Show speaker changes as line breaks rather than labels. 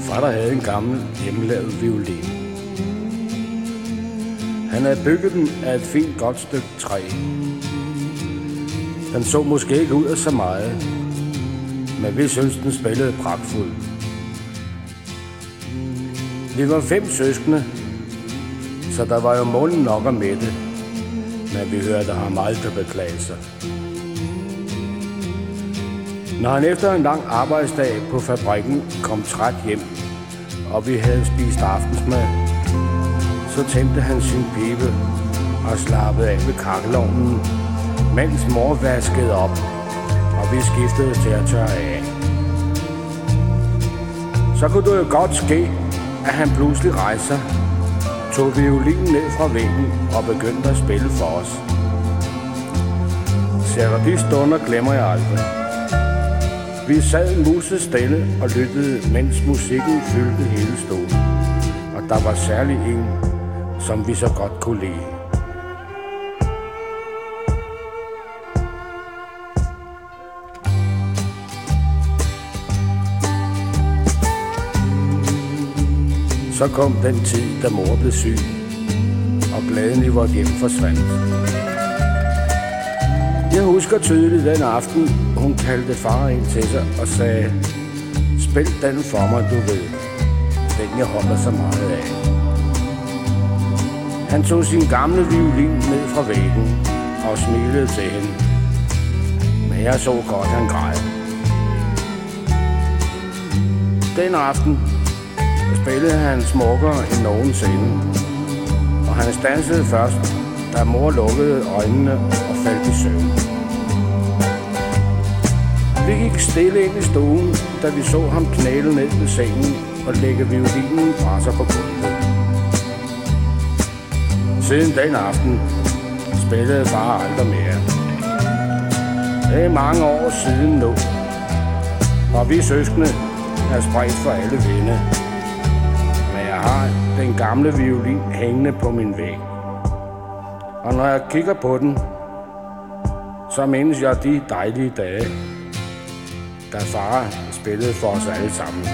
Far der havde en gammel hjemmelavet violin. Han havde bygget den af et fint godt stykke træ. Den så måske ikke ud af så meget, men vi synes, den spillede pragtfuldt. Vi var fem søskende, så der var jo målen nok at mætte, men vi hørte ham aldrig beklage sig. Når han efter en lang arbejdsdag på fabrikken kom træt hjem, og vi havde spist aftensmad, så tændte han sin pibe og slappede af ved kakkelovnen, mens mor vaskede op, og vi skiftede til at tørre af. Så kunne det jo godt ske, at han pludselig rejser, tog violinen ned fra væggen og begyndte at spille for os. Selv de stunder glemmer jeg aldrig. Vi sad muset stille og lyttede, mens musikken fyldte hele stolen. Og der var særlig en, som vi så godt kunne lide. Så kom den tid, da mor blev syg, og glæden i vort hjem forsvandt. Jeg husker tydeligt den aften, hun kaldte far ind til sig og sagde, spil den for mig, du ved, den jeg holder så meget af. Han tog sin gamle violin ned fra væggen og smilede til hende. Men jeg så godt, han græd. Den aften spillede han smukkere end nogensinde. Og han stansede først, da mor lukkede øjnene og faldt i søvn. Vi gik stille ind i stuen, da vi så ham knæle ned ved sengen og lægge violinen fra sig på gulvet. Siden den aften spillede far aldrig mere. Det er mange år siden nu, og vi søskende er spredt for alle vinde gamle violin hængende på min væg. Og når jeg kigger på den, så mindes jeg de dejlige dage, da far spillede for os alle sammen.